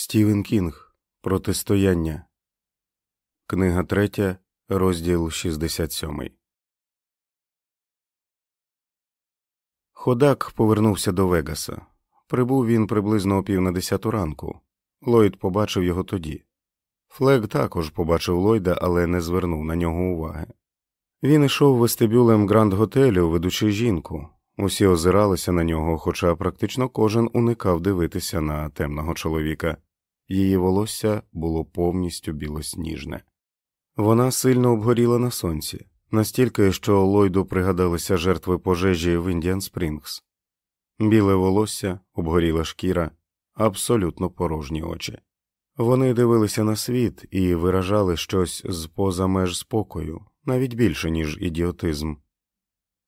Стівен Кінг Протистояння. Книга 3, розділ 67. Ходак повернувся до Вегаса. Прибув він приблизно о пів на десяту ранку. Ллойд побачив його тоді. Флег також побачив Ллойда, але не звернув на нього уваги. Він ішов вестибюлем гранд готелю, ведучи жінку. Усі озиралися на нього, хоча практично кожен уникав дивитися на темного чоловіка. Її волосся було повністю білосніжне. Вона сильно обгоріла на сонці, настільки, що Ллойду пригадалися жертви пожежі в Індіан Спрінгс. Біле волосся, обгоріла шкіра, абсолютно порожні очі. Вони дивилися на світ і виражали щось з поза меж спокою, навіть більше, ніж ідіотизм.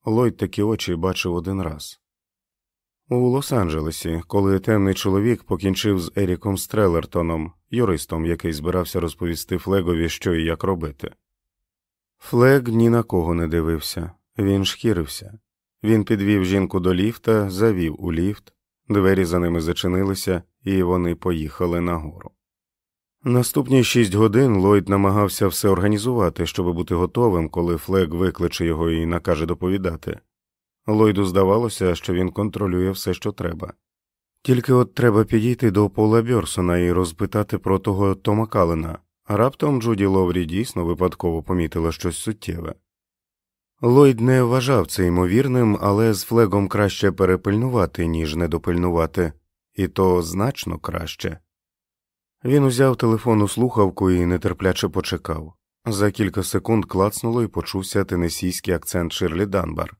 Ллойд такі очі бачив один раз. У Лос-Анджелесі, коли темний чоловік покінчив з Еріком Стрелертоном, юристом, який збирався розповісти Флегові, що і як робити. Флег ні на кого не дивився, він шкірився. Він підвів жінку до ліфта, завів у ліфт, двері за ними зачинилися, і вони поїхали нагору. Наступні шість годин Ллойд намагався все організувати, щоб бути готовим, коли Флег викличе його і накаже доповідати. Ллойду здавалося, що він контролює все, що треба. Тільки от треба підійти до Пола Бьорсона і розпитати про того Тома Калена, раптом Джуді Ловрі дійсно випадково помітила щось суттєве. Ллойд не вважав це ймовірним, але з флегом краще перепильнувати, ніж недопильнувати, і то значно краще. Він узяв телефон у слухавку і нетерпляче почекав. За кілька секунд клацнуло і почувся тенесійський акцент Ширлі Данбар.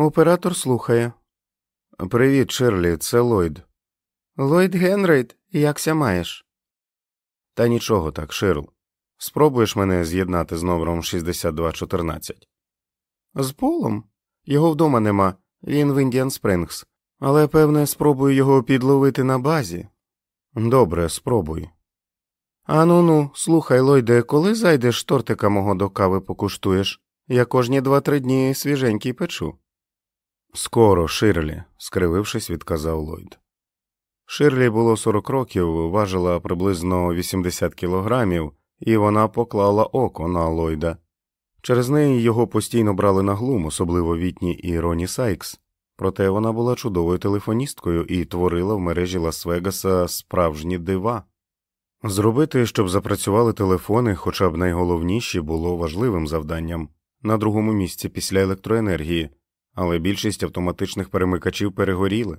Оператор слухає. Привіт, Ширлі, це Ллойд. Ллойд Генрейд, як ся маєш? Та нічого так, Ширл. Спробуєш мене з'єднати з номером 6214? З Полом? Його вдома нема, він в Індіан Спрингс, але, певне, спробую його підловити на базі. Добре, спробуй. Ану ну, слухай, Ллойде, коли зайдеш тортика мого до кави покуштуєш? Я кожні два-три дні свіженький печу. Скоро, Ширлі, скривившись, відказав Ллойд. Ширлі було 40 років, важила приблизно 80 кілограмів, і вона поклала око на Ллойда. Через неї його постійно брали на глум, особливо Вітні і Роні Сайкс, проте вона була чудовою телефоністкою і творила в мережі Лас-Вегаса справжні дива. Зробити, щоб запрацювали телефони, хоча б найголовніші, було важливим завданням на другому місці після електроенергії але більшість автоматичних перемикачів перегоріли,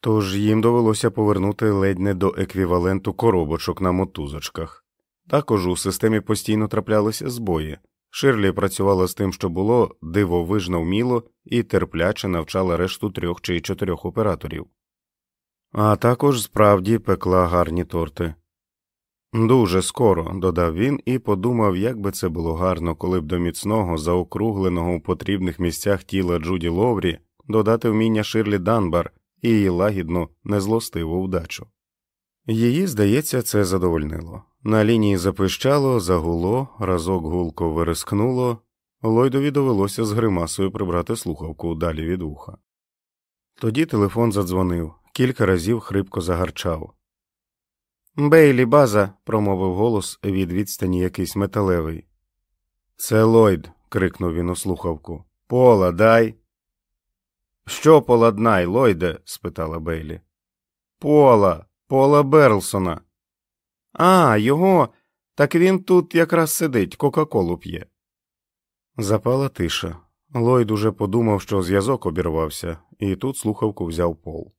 тож їм довелося повернути ледь не до еквіваленту коробочок на мотузочках. Також у системі постійно траплялися збої. Ширлі працювала з тим, що було дивовижно вміло і терпляче навчала решту трьох чи чотирьох операторів, а також справді пекла гарні торти. Дуже скоро, додав він і подумав, як би це було гарно, коли б до міцного, заокругленого у потрібних місцях тіла Джуді Ловрі додати вміння Ширлі Данбар і її лагідну, незлостиву вдачу. Її, здається, це задовольнило. На лінії запищало, загуло, разок гулко вирискнуло, Лойдові довелося з гримасою прибрати слухавку далі від уха. Тоді телефон задзвонив, кілька разів хрипко загарчав. Бейлі, база, промовив голос від відстані якийсь металевий. Це Ллойд!» – крикнув він у слухавку. Пола, дай. Що поладнай, Ллойде?» – спитала Бейлі. Пола, Пола Берлсона. А, його. Так він тут якраз сидить, Кока-Колу п'є. Запала тиша. Ллойд уже подумав, що зв'язок обірвався, і тут слухавку взяв пол.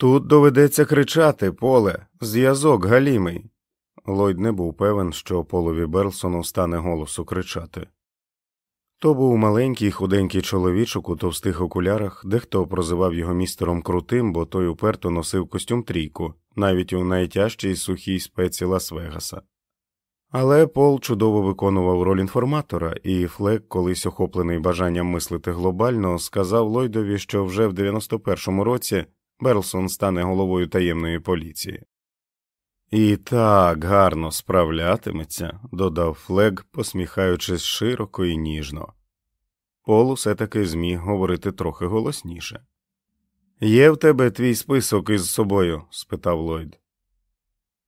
Тут доведеться кричати, поле, зв'язок галімий. Ллойд не був певен, що полові Берлсону стане голосу кричати. То був маленький худенький чоловічок у товстих окулярах, дехто прозивав його містером крутим, бо той уперто носив костюм трійку, навіть у найтяжчій сухій спеці Лас-Вегаса. Але Пол чудово виконував роль інформатора, і Флек, колись охоплений бажанням мислити глобально, сказав Ллойдові, що вже в 91-му році Берлсон стане головою таємної поліції. І так гарно справлятиметься, додав Флег, посміхаючись широко і ніжно. Пол усе таки зміг говорити трохи голосніше. Є в тебе твій список із собою? спитав Ллойд.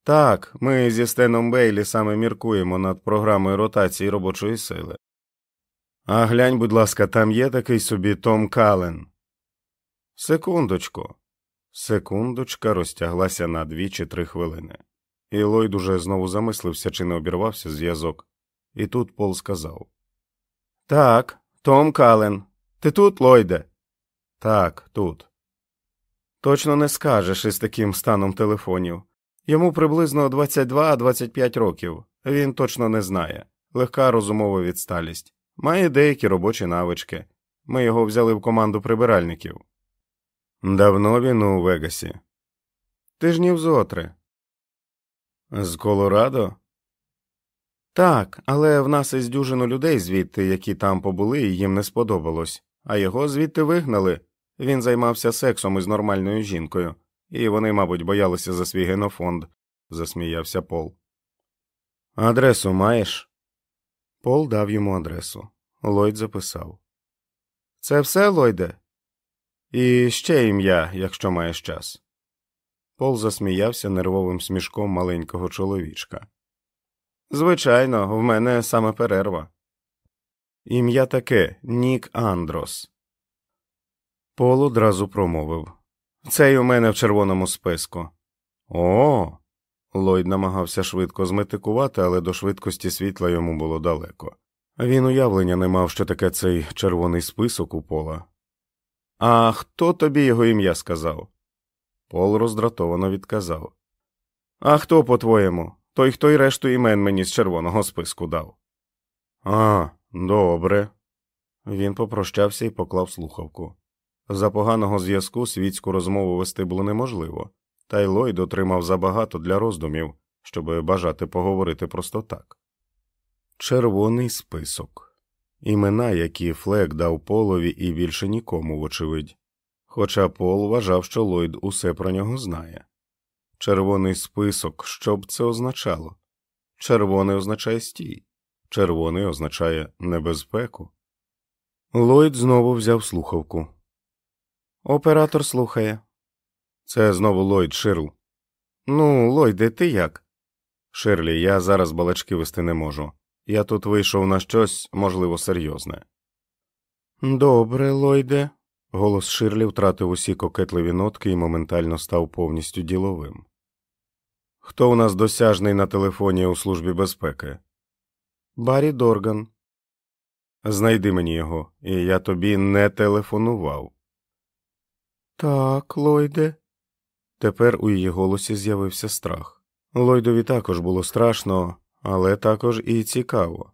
Так, ми зі Стеном Бейлі саме міркуємо над програмою ротації робочої сили. А глянь, будь ласка, там є такий собі Том Кален. Секундочку. Секундочка розтяглася на дві чи три хвилини. І Ллойд уже знову замислився, чи не обірвався зв'язок. І тут Пол сказав Так, Том Кален. Ти тут, Ллойде?» Так, тут. Точно не скажеш із таким станом телефонів. Йому приблизно 22-25 років. Він точно не знає. Легка розумова відсталість. Має деякі робочі навички. Ми його взяли в команду прибиральників. Давно він у Вегасі. Тижнів зотри. З Колорадо? Так, але в нас із дюжину людей звідти, які там побули, і їм не сподобалось, а його звідти вигнали. Він займався сексом із нормальною жінкою, і вони, мабуть, боялися за свій генофонд, засміявся Пол. Адресу маєш? Пол дав йому адресу. Ллойд записав. Це все, Ллойде? І ще ім'я, якщо маєш час. Пол засміявся нервовим смішком маленького чоловічка. Звичайно, в мене саме перерва. Ім'я таке Нік Андрос. Пол одразу промовив Цей у мене в червоному списку. О. Ллойд намагався швидко зметикувати, але до швидкості світла йому було далеко. Він уявлення не мав, що таке цей червоний список у пола. А хто тобі його ім'я сказав? Пол роздратовано відказав. А хто, по-твоєму? Той, хто й решту імен мені з червоного списку дав. А, добре. Він попрощався і поклав слухавку. За поганого зв'язку світську розмову вести було неможливо, та й Ллойд отримав забагато для роздумів, щоб бажати поговорити просто так. Червоний список імена, які Флек дав Полові і більше нікому, вочевидь. Хоча Пол вважав, що Ллойд усе про нього знає. Червоний список, що б це означало? Червоний означає стій, червоний означає небезпеку. Ллойд знову взяв слухавку. Оператор слухає. Це знову Ллойд Ширл. Ну, Ллойде, ти як? Ширлі, я зараз балачки вести не можу. Я тут вийшов на щось, можливо, серйозне. Добре, Ллойде. Голос Ширлі втратив усі кокетливі нотки і моментально став повністю діловим. Хто у нас досяжний на телефоні у службі безпеки? Баррі Дорган. Знайди мені його, і я тобі не телефонував. Так, Лойде. Тепер у її голосі з'явився страх. Лойдові також було страшно, але також і цікаво.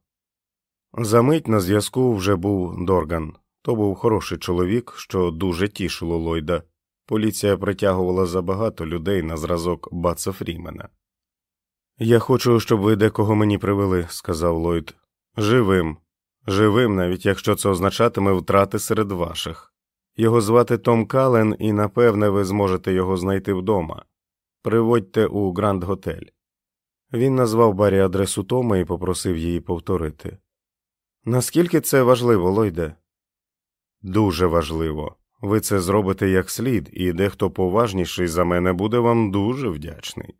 Замить на зв'язку вже був Дорган. То був хороший чоловік, що дуже тішило Лойда. Поліція притягувала забагато людей на зразок Баца Фрімена. Я хочу, щоб ви декого мені привели, сказав Ллойд. Живим, живим, навіть якщо це означатиме втрати серед ваших. Його звати Том Кален, і напевне ви зможете його знайти вдома. Приводьте у Гранд Готель. Він назвав Барі адресу Тома і попросив її повторити. Наскільки це важливо, Лойде? Дуже важливо. Ви це зробите як слід, і дехто поважніший за мене буде вам дуже вдячний.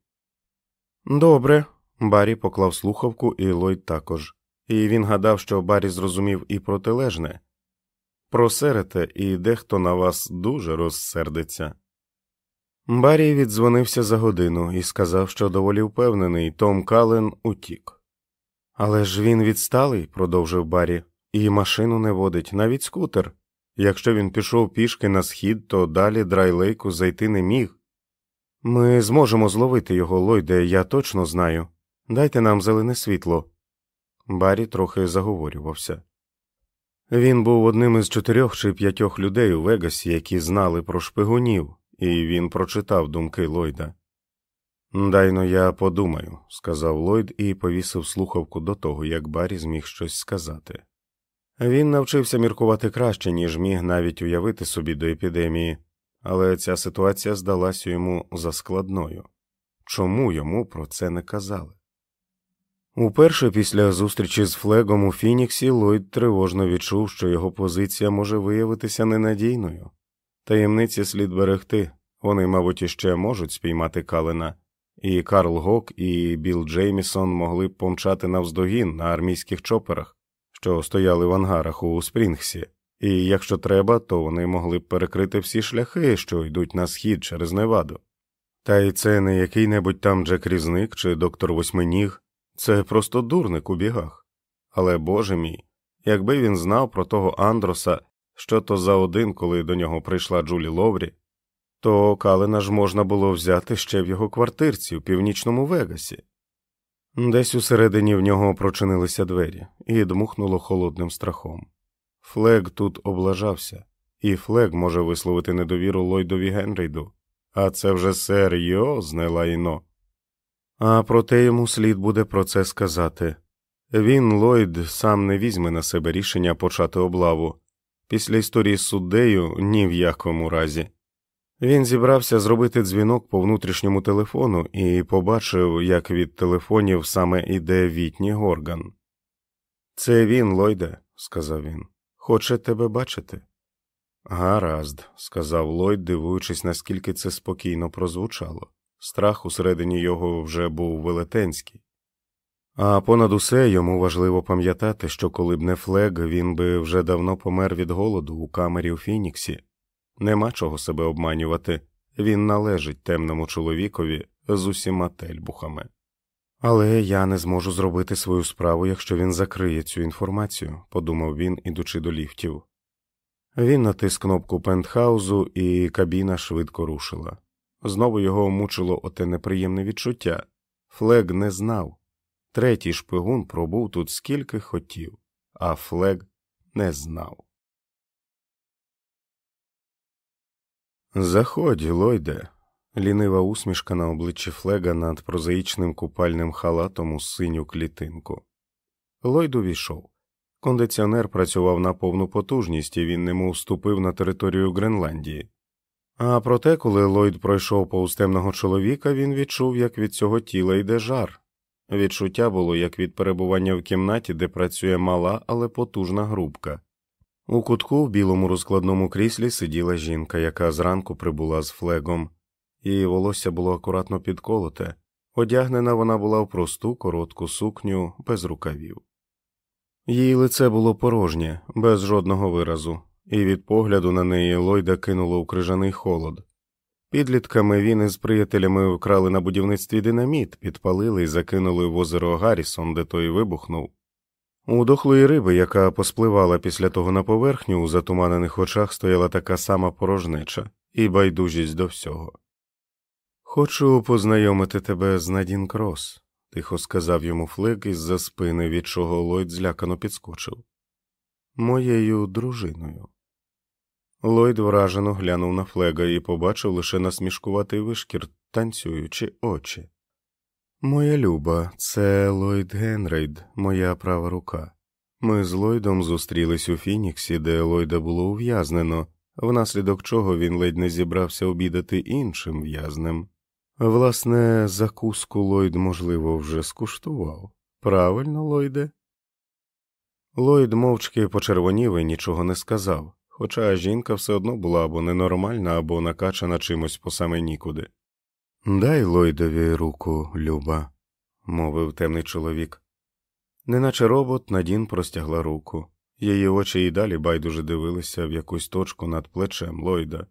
Добре. Барі поклав слухавку, і Лойд також, і він гадав, що Барі зрозумів і протилежне просерете, і дехто на вас дуже розсердиться. Барі віддзвонився за годину і сказав, що доволі впевнений, Том Кален утік. Але ж він відсталий, продовжив Барі, і машину не водить, навіть скутер. Якщо він пішов пішки на схід, то далі драйлейку зайти не міг. Ми зможемо зловити його, Лойде, я точно знаю. Дайте нам зелене світло. Барі трохи заговорювався. Він був одним із чотирьох чи п'ятьох людей у Вегасі, які знали про шпигунів, і він прочитав думки Ллойда. Дайно я подумаю, сказав Ллойд і повісив слухавку до того, як Барі зміг щось сказати. Він навчився міркувати краще, ніж міг навіть уявити собі до епідемії, але ця ситуація здалася йому заскладною. Чому йому про це не казали? Уперше після зустрічі з Флегом у Фініксі Ллойд тривожно відчув, що його позиція може виявитися ненадійною. Таємниці слід берегти, вони, мабуть, іще можуть спіймати Калена, і Карл Гок і Білл Джеймісон могли б помчати навздогін на армійських чоперах, що стояли в ангарах у Спрінгсі, і якщо треба, то вони могли б перекрити всі шляхи, що йдуть на схід через Неваду. Та й це не який небудь там Джек Різник чи доктор Восьминіг, це просто дурник у бігах. Але боже мій, якби він знав про того Андроса, що то за один, коли до нього прийшла Джулі Ловрі, то Калена ж можна було взяти ще в його квартирці в північному Вегасі. Десь усередині в нього прочинилися двері і дмухнуло холодним страхом. Флег тут облажався, і Флег може висловити недовіру Ллойдові Генрейду, а це вже серйозне лайно. А проте йому слід буде про це сказати. Він, Ллойд, сам не візьме на себе рішення почати облаву. Після історії з суддею ні в якому разі. Він зібрався зробити дзвінок по внутрішньому телефону і побачив, як від телефонів саме іде Вітні Горган. Це він, Ллойде», – сказав він. Хоче тебе бачити. Гаразд, сказав Ллойд, дивуючись, наскільки це спокійно прозвучало. Страх усередині його вже був велетенський. А понад усе йому важливо пам'ятати, що коли б не флег, він би вже давно помер від голоду у камері у Фініксі. Нема чого себе обманювати, він належить темному чоловікові з усіма тельбухами. Але я не зможу зробити свою справу, якщо він закриє цю інформацію, подумав він, ідучи до ліфтів. Він натис кнопку пентхаузу, і кабіна швидко рушила. Знову його мучило оте неприємне відчуття. Флег не знав. Третій шпигун пробув тут скільки хотів, а Флег не знав. Заходь, Лойде. Лінива усмішка на обличчі Флега над прозаїчним купальним халатом у синю клітинку. Лойд увійшов. Кондиціонер працював на повну потужність, і він немов вступив на територію Гренландії. А проте, коли Ллойд пройшов повз темного чоловіка, він відчув, як від цього тіла йде жар. Відчуття було як від перебування в кімнаті, де працює мала, але потужна грубка. У кутку в білому розкладному кріслі сиділа жінка, яка зранку прибула з флегом, її волосся було акуратно підколоте, одягнена вона була в просту коротку сукню без рукавів. Її лице було порожнє, без жодного виразу, і від погляду на неї Лойда кинуло у крижаний холод. Підлітками він із приятелями вкрали на будівництві динаміт, підпалили і закинули в озеро Гаррісон, де той вибухнув. У дохлої риби, яка поспливала після того на поверхню, у затуманених очах стояла така сама порожнеча і байдужість до всього. Хочу познайомити тебе з Надін Крос, тихо сказав йому Флегг із-за спини, від чого Лойд злякано підскочив. Моєю дружиною. Ллойд вражено глянув на Флегга і побачив лише насмішкуватий вишкір, танцюючі очі. Моя люба, це Ллойд Генрейд, моя права рука. Ми з Ллойдом зустрілись у Фініксі, де Ллойда було ув'язнено, внаслідок чого він ледь не зібрався обідати іншим в'язнем. Власне, закуску Ллойд, можливо, вже скуштував. Правильно, Ллойде?» Ллойд мовчки почервонів і нічого не сказав, хоча жінка все одно була або ненормальна, або накачана чимось по саме нікуди. Дай Ллойдові руку, Люба, мовив темний чоловік. Неначе робот Надін простягла руку. Її очі і далі байдуже дивилися в якусь точку над плечем Ллойда.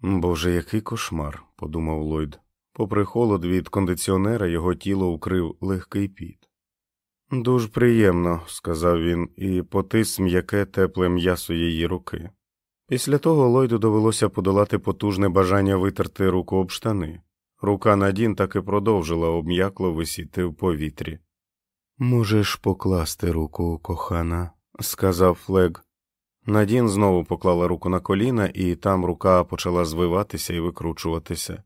Боже, який кошмар, подумав Ллойд. Попри холод від кондиціонера, його тіло вкрив легкий піт. Дуже приємно, сказав він і потис м'яке тепле м'ясо її руки. Після того Ллойду довелося подолати потужне бажання витерти руку об штани. Рука Надін так і продовжила обм'якло висіти в повітрі. Можеш покласти руку, кохана, сказав Флег. Надін знову поклала руку на коліна, і там рука почала звиватися і викручуватися.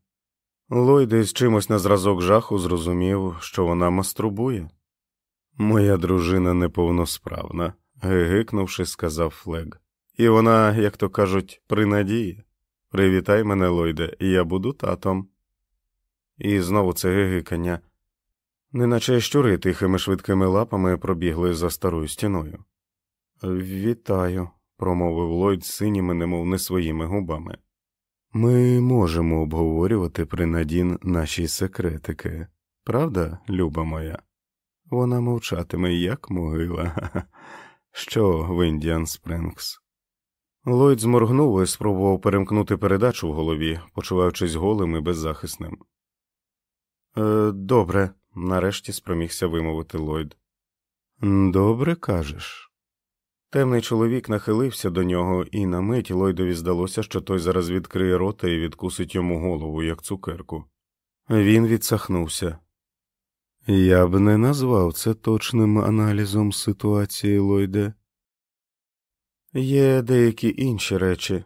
Лойд з чимось на зразок жаху зрозумів, що вона мастурбує. Моя дружина неповносправна, гигикнувши, сказав Флег. І вона, як то кажуть, при надії. Привітай мене, Лойде, і я буду татом. І знову це гигикання, неначе щури тихими швидкими лапами пробігли за старою стіною. Вітаю, промовив Лойд синіми, немов не своїми губами. Ми можемо обговорювати принадін наші секретики, правда, люба моя? Вона мовчатиме, як могила. Що в Індіан Спрингс? Ллойд зморгнув і спробував перемкнути передачу в голові, почуваючись голим і беззахисним. «Е, Добре, нарешті спромігся вимовити Ллойд. Добре кажеш. Темний чоловік нахилився до нього, і на мить Ллойдові здалося, що той зараз відкриє рота і відкусить йому голову, як цукерку. Він відсахнувся. Я б не назвав це точним аналізом ситуації Ллойде. Є деякі інші речі.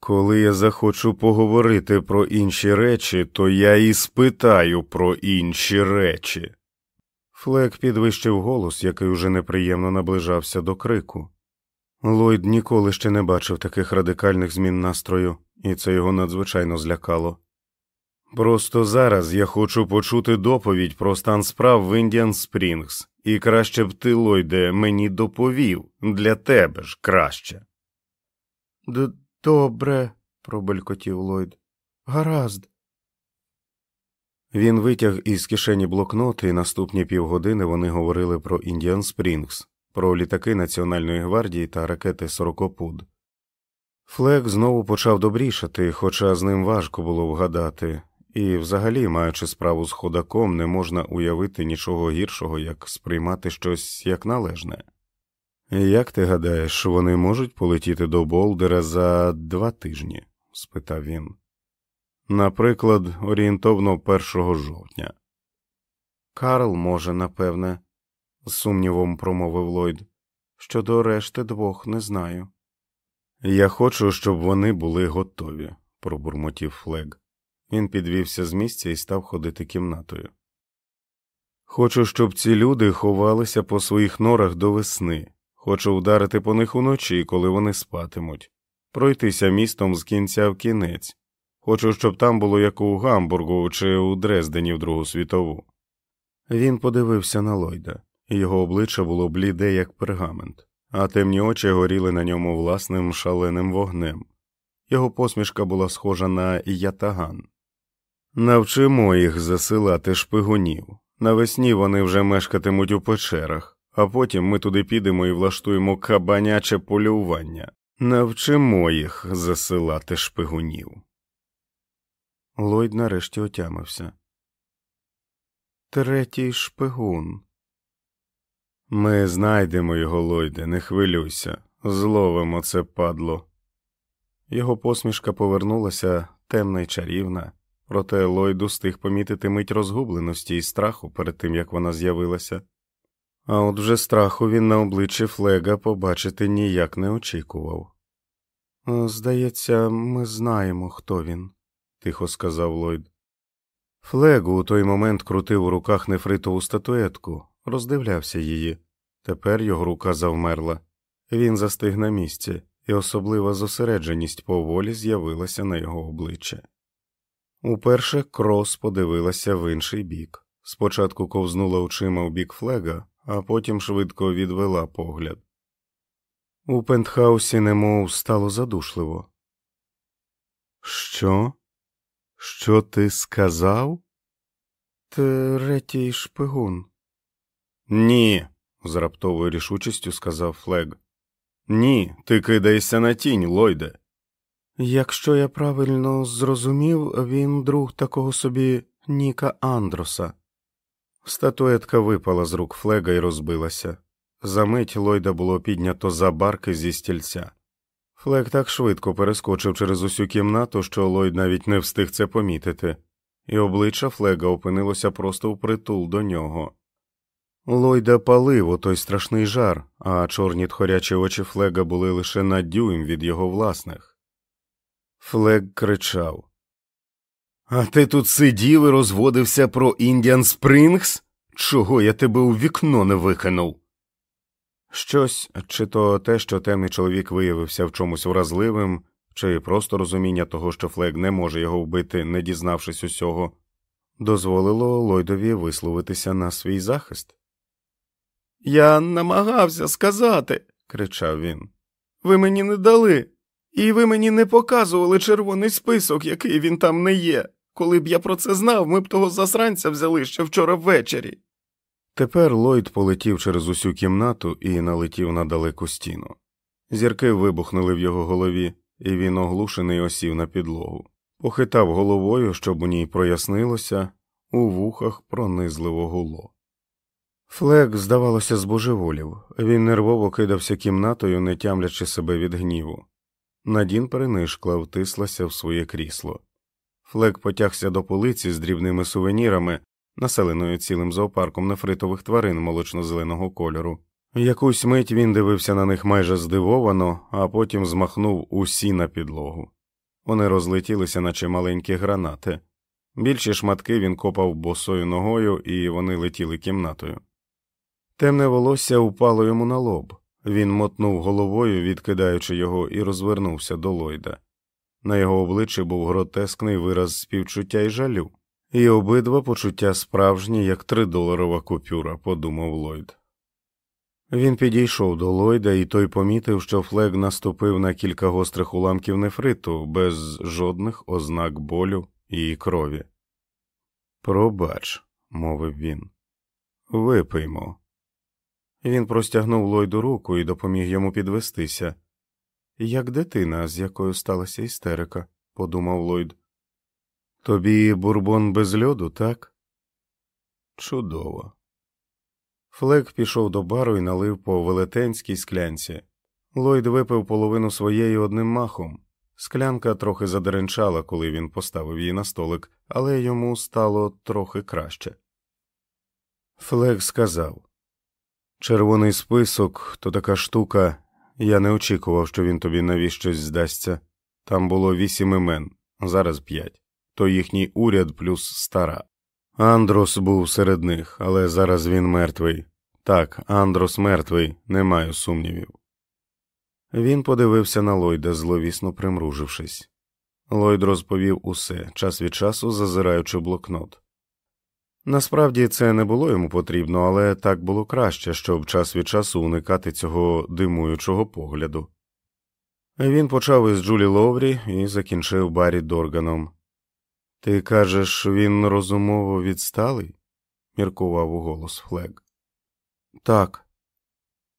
Коли я захочу поговорити про інші речі, то я і спитаю про інші речі. Флек підвищив голос, який уже неприємно наближався до крику. Ллойд ніколи ще не бачив таких радикальних змін настрою, і це його надзвичайно злякало. Просто зараз я хочу почути доповідь про стан справ в Індіан Спрінгс, і краще б ти, Ллойде, мені доповів для тебе ж краще. Д добре, пробелькотів Ллойд. Гаразд. Він витяг із кишені блокнот, і наступні півгодини вони говорили про Індіан Спрінгс, про літаки Національної гвардії та ракети Сорокопуд. Флек знову почав добрішати, хоча з ним важко було вгадати, і, взагалі, маючи справу з ходаком, не можна уявити нічого гіршого, як сприймати щось як належне. Як ти гадаєш, вони можуть полетіти до Болдера за два тижні? спитав він. Наприклад, орієнтовно 1 жовтня. Карл може, напевне, з сумнівом промовив Ллойд. Щодо решти двох не знаю. Я хочу, щоб вони були готові, пробурмотів Флег. Він підвівся з місця і став ходити кімнатою. Хочу, щоб ці люди ховалися по своїх норах до весни, хочу вдарити по них уночі, коли вони спатимуть, пройтися містом з кінця в кінець. Хочу, щоб там було як у Гамбургу чи у Дрездені в Другу світову. Він подивився на Лойда, його обличчя було бліде, як пергамент, а темні очі горіли на ньому власним шаленим вогнем. Його посмішка була схожа на ятаган. Навчимо їх засилати шпигунів. Навесні вони вже мешкатимуть у печерах, а потім ми туди підемо і влаштуємо кабаняче полювання. Навчимо їх засилати шпигунів. Лойд нарешті отямився. Третій шпигун. Ми знайдемо його, Лойде, не хвилюйся, зловимо це падло. Його посмішка повернулася темна й чарівна, проте Лойду стиг помітити мить розгубленості і страху перед тим, як вона з'явилася. А от вже страху він на обличчі Флега побачити ніяк не очікував. Здається, ми знаємо, хто він тихо сказав Ллойд. Флегу у той момент крутив у руках нефритову статуетку, роздивлявся її. Тепер його рука завмерла. Він застиг на місці, і особлива зосередженість поволі з'явилася на його обличчя. Уперше крос подивилася в інший бік. Спочатку ковзнула очима у бік флега, а потім швидко відвела погляд. У пентхаусі немов стало задушливо. Що? Що ти сказав? Третій шпигун. Ні, з раптовою рішучістю сказав Флег. Ні, ти кидаєшся на тінь, Лойде. Якщо я правильно зрозумів, він друг такого собі Ніка Андроса. Статуетка випала з рук Флега і розбилася. Замить Лойда було піднято за барки зі стільця. Флек так швидко перескочив через усю кімнату, що Ллойд навіть не встиг це помітити, і обличчя Флега опинилося просто впритул до нього. Ллойда палив у той страшний жар, а чорні тхорячі очі Флега були лише на дюйм від його власних. Флег кричав А ти тут сидів і розводився про Індіан Спрингс? Чого я тебе у вікно не викинув? Щось, чи то те, що темний чоловік виявився в чомусь вразливим, чи просто розуміння того, що Флег не може його вбити, не дізнавшись усього, дозволило Лойдові висловитися на свій захист. Я намагався сказати, кричав він. Ви мені не дали. І ви мені не показували червоний список, який він там не є. Коли б я про це знав, ми б того засранця взяли ще вчора ввечері. Тепер Ллойд полетів через усю кімнату і налетів на далеку стіну. Зірки вибухнули в його голові, і він оглушений осів на підлогу, похитав головою, щоб у ній прояснилося, у вухах пронизливо гуло. Флек, здавалося, збожеволів, він нервово кидався кімнатою, не тямлячи себе від гніву. Надін перенишкла, втислася в своє крісло. Флек потягся до полиці з дрібними сувенірами, населеною цілим зоопарком нефритових тварин молочно-зеленого кольору. Якусь мить він дивився на них майже здивовано, а потім змахнув усі на підлогу. Вони розлетілися, наче маленькі гранати. Більші шматки він копав босою ногою, і вони летіли кімнатою. Темне волосся упало йому на лоб. Він мотнув головою, відкидаючи його, і розвернувся до Лойда. На його обличчі був гротескний вираз співчуття і жалю, і обидва почуття справжні, як тридоларова купюра, подумав Ллойд. Він підійшов до Ллойда, і той помітив, що Флег наступив на кілька гострих уламків нефриту без жодних ознак болю і крові. Пробач, мовив він, випиймо. Він простягнув Ллойду руку і допоміг йому підвестися. Як дитина, з якою сталася істерика, подумав Ллойд. Тобі бурбон без льоду, так? Чудово. Флек пішов до бару і налив по велетенській склянці. Ллойд випив половину своєї одним махом. Склянка трохи задеренчала, коли він поставив її на столик, але йому стало трохи краще. Флек сказав Червоний список то така штука. Я не очікував, що він тобі навіщось здасться. Там було вісім імен, зараз п'ять. То їхній уряд плюс стара. Андрос був серед них, але зараз він мертвий. Так, Андрос мертвий, не маю сумнівів. Він подивився на Лойда, зловісно примружившись. Лойд розповів усе, час від часу зазираючи блокнот. Насправді це не було йому потрібно, але так було краще, щоб час від часу уникати цього димуючого погляду. Він почав із Джулі Ловрі і закінчив Баррі Дорганом. Ти кажеш, він розумово відсталий? міркував у голос Флег. Так.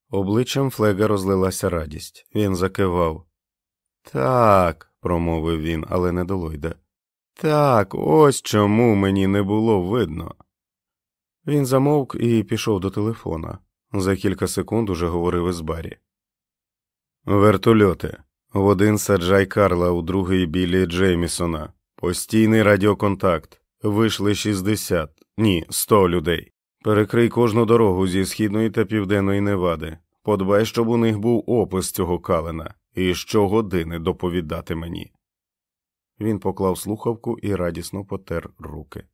Обличчям Флега розлилася радість. Він закивав. Так, промовив він, але не до Лойда. Так, ось чому мені не було видно. Він замовк і пішов до телефона. За кілька секунд уже говорив із барі. Вертольоти. В один саджай Карла, у другий білі Джеймісона. Постійний радіоконтакт. Вийшли 60, ні, 100 людей. Перекрий кожну дорогу зі східної та південної Невади. Подбай, щоб у них був опис цього калена, і щогодини доповідати мені. Він поклав слухавку і радісно потер руки.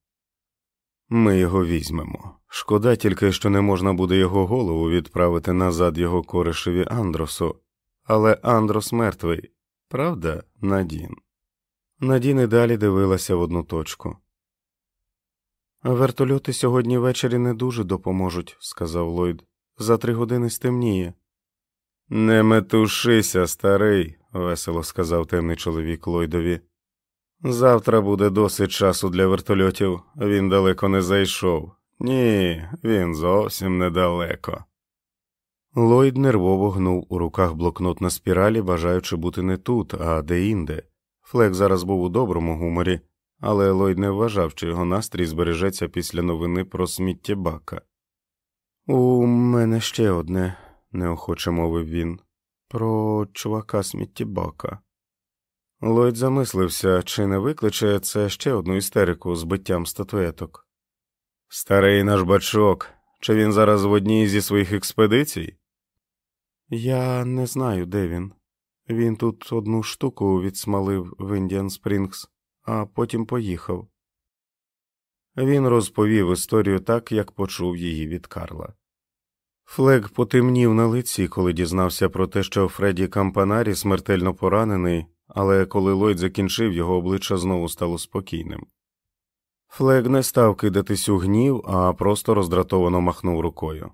Ми його візьмемо. Шкода тільки, що не можна буде його голову відправити назад його коришеві Андросу, але Андрос мертвий, правда, Надін? Надін і далі дивилася в одну точку. Вертольоти сьогодні ввечері не дуже допоможуть, сказав Ллойд. За три години стемніє. Не метушися, старий, весело сказав темний чоловік Ллойдові. Завтра буде досить часу для вертольотів, він далеко не зайшов. Ні, він зовсім недалеко. Ллойд нервово гнув у руках блокнот на спіралі, бажаючи бути не тут, а де-інде. Флек зараз був у доброму гуморі, але Ллойд не вважав, що його настрій збережеться після новини про сміттєбака. У мене ще одне, неохоче мовив він, про чувака сміттєбака. Ллойд замислився, чи не викличе це ще одну істерику з биттям статуеток. Старий наш бачок, чи він зараз в одній зі своїх експедицій? Я не знаю, де він. Він тут одну штуку відсмалив в Індіан Спрінгс, а потім поїхав. Він розповів історію так, як почув її від Карла. Флег потемнів на лиці, коли дізнався про те, що Фредді Кампанарі смертельно поранений, але коли Ллойд закінчив, його обличчя знову стало спокійним. Флег не став кидатись у гнів, а просто роздратовано махнув рукою.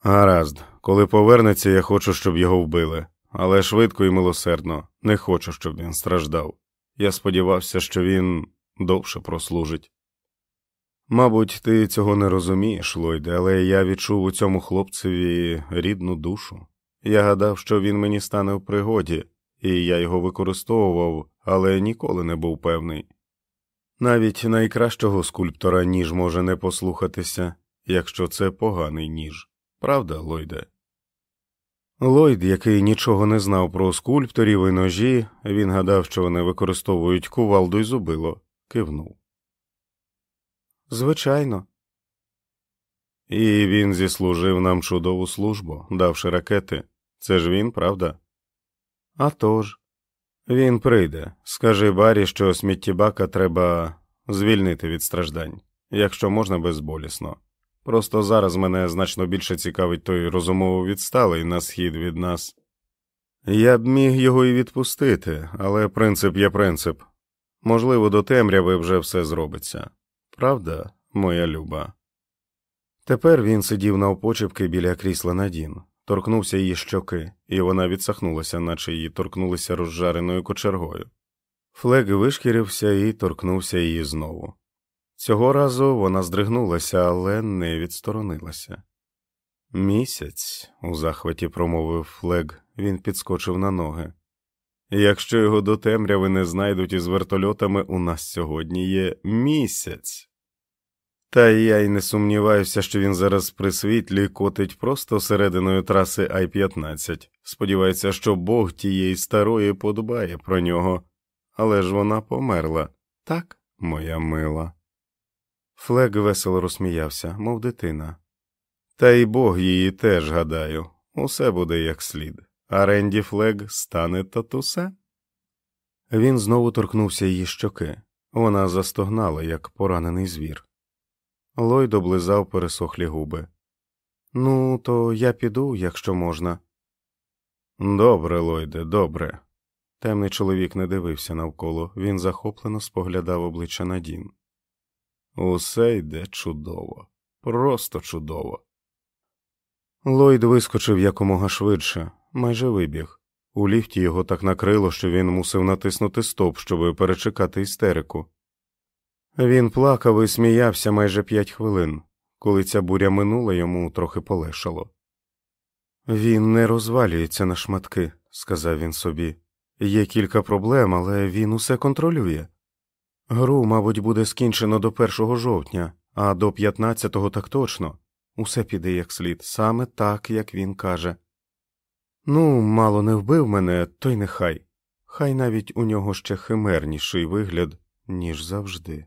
Гаразд, коли повернеться, я хочу, щоб його вбили. але швидко і милосердно, не хочу, щоб він страждав. Я сподівався, що він довше прослужить. Мабуть, ти цього не розумієш, Лойде, але я відчув у цьому хлопцеві рідну душу. Я гадав, що він мені стане в пригоді, і я його використовував, але ніколи не був певний. Навіть найкращого скульптора ніж може не послухатися, якщо це поганий ніж. Правда, Лойде? Лойд, який нічого не знав про скульпторів і ножі, він гадав, що вони використовують кувалду й зубило, кивнув. Звичайно. І він зіслужив нам чудову службу, давши ракети. Це ж він, правда? «А тож. Він прийде. Скажи Барі, що сміттєбака треба звільнити від страждань, якщо можна безболісно. Просто зараз мене значно більше цікавить той розумово відсталий на схід від нас. Я б міг його і відпустити, але принцип є принцип. Можливо, до темряви вже все зробиться. Правда, моя люба? Тепер він сидів навпочепки біля крісла Надін, торкнувся її щоки, і вона відсахнулася, наче її торкнулися розжареною кочергою. Флег вишкірився і торкнувся її знову. Цього разу вона здригнулася, але не відсторонилася. Місяць, у захваті промовив Флег, він підскочив на ноги. Якщо його до темряви не знайдуть із вертольотами, у нас сьогодні є місяць. Та я й не сумніваюся, що він зараз при світлі котить просто серединою траси Ай 15 Сподівається, що Бог тієї старої подбає про нього, але ж вона померла, так, моя мила. Флег весело розсміявся, мов дитина. Та й Бог її теж гадаю, усе буде як слід, а Ренді Флег стане татусе. Він знову торкнувся її щоки. Вона застогнала, як поранений звір. Лойд облизав пересохлі губи. Ну, то я піду, якщо можна. Добре, Лойде, добре. Темний чоловік не дивився навколо, він захоплено споглядав обличчя Надін. Усе йде чудово, просто чудово. Лойд вискочив якомога швидше, майже вибіг. У ліфті його так накрило, що він мусив натиснути стоп, щоб перечекати істерику. Він плакав і сміявся майже п'ять хвилин. Коли ця буря минула, йому трохи полегшало. Він не розвалюється на шматки, сказав він собі. Є кілька проблем, але він усе контролює. Гру, мабуть, буде скінчено до 1 жовтня, а до 15-го так точно. Усе піде як слід, саме так, як він каже. Ну, мало не вбив мене, то й нехай. Хай навіть у нього ще химерніший вигляд, ніж завжди.